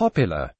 popular.